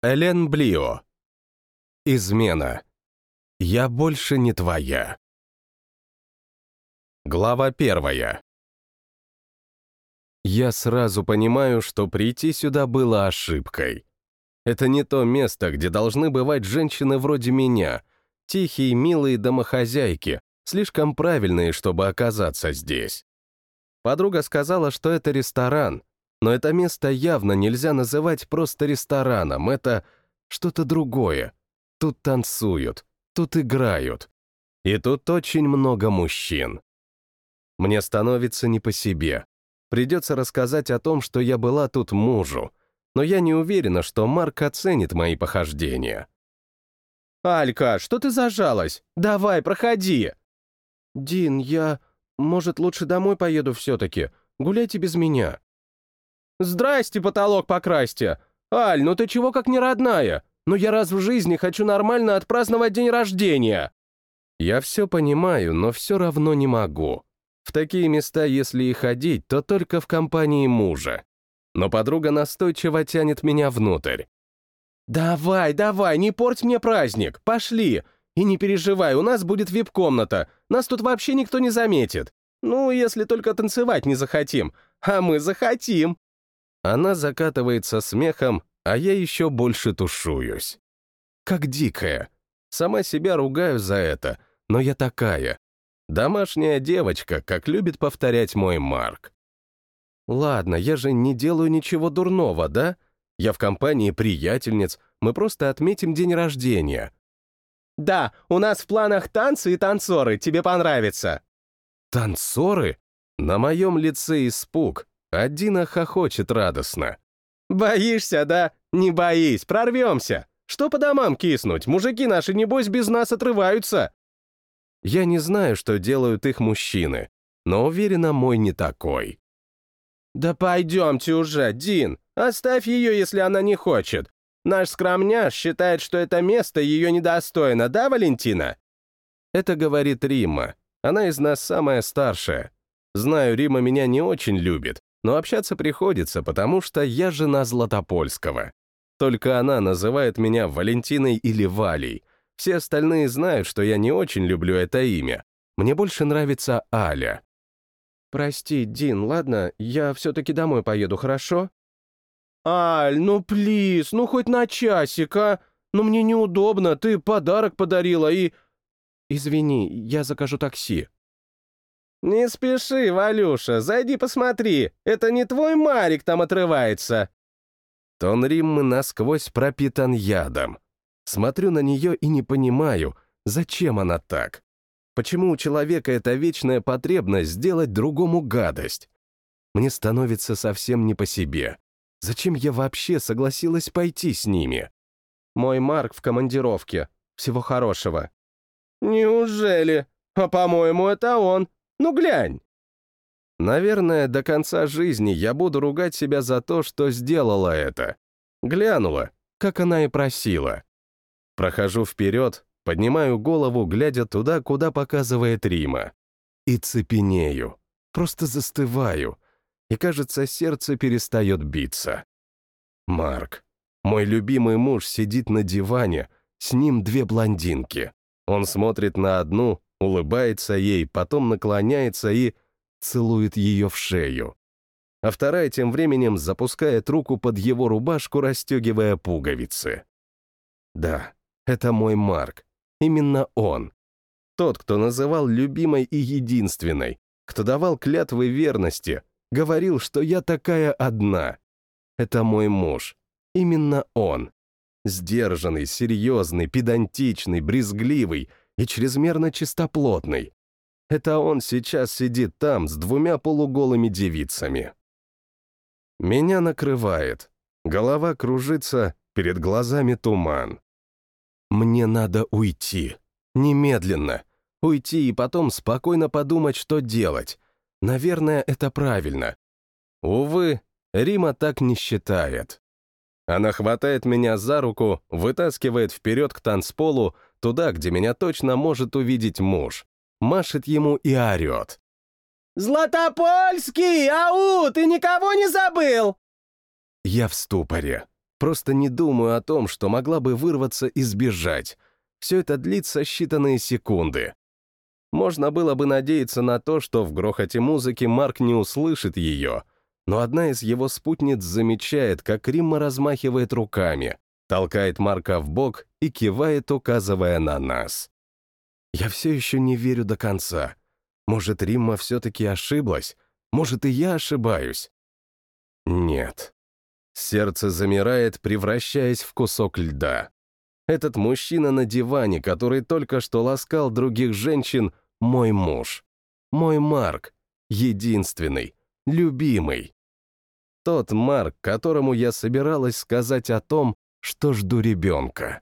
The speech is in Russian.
Элен Блио. Измена. Я больше не твоя. Глава первая. Я сразу понимаю, что прийти сюда было ошибкой. Это не то место, где должны бывать женщины вроде меня, тихие, милые домохозяйки, слишком правильные, чтобы оказаться здесь. Подруга сказала, что это ресторан, но это место явно нельзя называть просто рестораном, это что-то другое. Тут танцуют, тут играют. И тут очень много мужчин. Мне становится не по себе. Придется рассказать о том, что я была тут мужу, но я не уверена, что Марк оценит мои похождения. «Алька, что ты зажалась? Давай, проходи!» «Дин, я... Может, лучше домой поеду все-таки? Гуляйте без меня». «Здрасте, потолок покрасьте! Аль, ну ты чего как не родная? Ну я раз в жизни хочу нормально отпраздновать день рождения!» Я все понимаю, но все равно не могу. В такие места, если и ходить, то только в компании мужа. Но подруга настойчиво тянет меня внутрь. «Давай, давай, не порть мне праздник, пошли! И не переживай, у нас будет вип-комната, нас тут вообще никто не заметит. Ну, если только танцевать не захотим, а мы захотим!» Она закатывается смехом, а я еще больше тушуюсь. Как дикая. Сама себя ругаю за это, но я такая. Домашняя девочка, как любит повторять мой Марк. Ладно, я же не делаю ничего дурного, да? Я в компании приятельниц, мы просто отметим день рождения. Да, у нас в планах танцы и танцоры, тебе понравится. Танцоры? На моем лице испуг, Адина хохочет радостно. «Боишься, да? Не боись, прорвемся. Что по домам киснуть? Мужики наши, небось, без нас отрываются». Я не знаю, что делают их мужчины, но уверена, мой не такой. «Да пойдемте уже, Дин. Оставь ее, если она не хочет. Наш скромняш считает, что это место ее недостойно, да, Валентина?» Это говорит Рима. Она из нас самая старшая. Знаю, Рима меня не очень любит, но общаться приходится, потому что я жена Златопольского. Только она называет меня Валентиной или Валей. Все остальные знают, что я не очень люблю это имя. Мне больше нравится Аля. «Прости, Дин, ладно, я все-таки домой поеду, хорошо?» «Аль, ну плиз, ну хоть на часик, а? Ну мне неудобно, ты подарок подарила и...» «Извини, я закажу такси». «Не спеши, Валюша, зайди посмотри, это не твой Марик там отрывается!» Тон Риммы насквозь пропитан ядом. Смотрю на нее и не понимаю, зачем она так. Почему у человека эта вечная потребность сделать другому гадость? Мне становится совсем не по себе. Зачем я вообще согласилась пойти с ними? Мой Марк в командировке. Всего хорошего. Неужели? А по-моему, это он. Ну глянь!» Наверное, до конца жизни я буду ругать себя за то, что сделала это. Глянула, как она и просила. Прохожу вперед, поднимаю голову, глядя туда, куда показывает Рима. И цепенею, просто застываю, и, кажется, сердце перестает биться. Марк, мой любимый муж, сидит на диване, с ним две блондинки. Он смотрит на одну, улыбается ей, потом наклоняется и целует ее в шею. А вторая тем временем запускает руку под его рубашку, расстегивая пуговицы. Да, это мой Марк. Именно он. Тот, кто называл любимой и единственной, кто давал клятвы верности, говорил, что я такая одна. Это мой муж. Именно он. Сдержанный, серьезный, педантичный, брезгливый, и чрезмерно чистоплотный. Это он сейчас сидит там с двумя полуголыми девицами. Меня накрывает. Голова кружится, перед глазами туман. Мне надо уйти. Немедленно. Уйти и потом спокойно подумать, что делать. Наверное, это правильно. Увы, Рима так не считает. Она хватает меня за руку, вытаскивает вперед к танцполу, туда, где меня точно может увидеть муж. Машет ему и орет. «Златопольский! Ау! Ты никого не забыл?» Я в ступоре. Просто не думаю о том, что могла бы вырваться и сбежать. Все это длится считанные секунды. Можно было бы надеяться на то, что в грохоте музыки Марк не услышит ее, но одна из его спутниц замечает, как Римма размахивает руками, толкает Марка в бок и кивает, указывая на нас. Я все еще не верю до конца. Может, Римма все-таки ошиблась? Может, и я ошибаюсь? Нет. Сердце замирает, превращаясь в кусок льда. Этот мужчина на диване, который только что ласкал других женщин, мой муж. Мой Марк. Единственный. Любимый. Тот Марк, которому я собиралась сказать о том, что жду ребенка.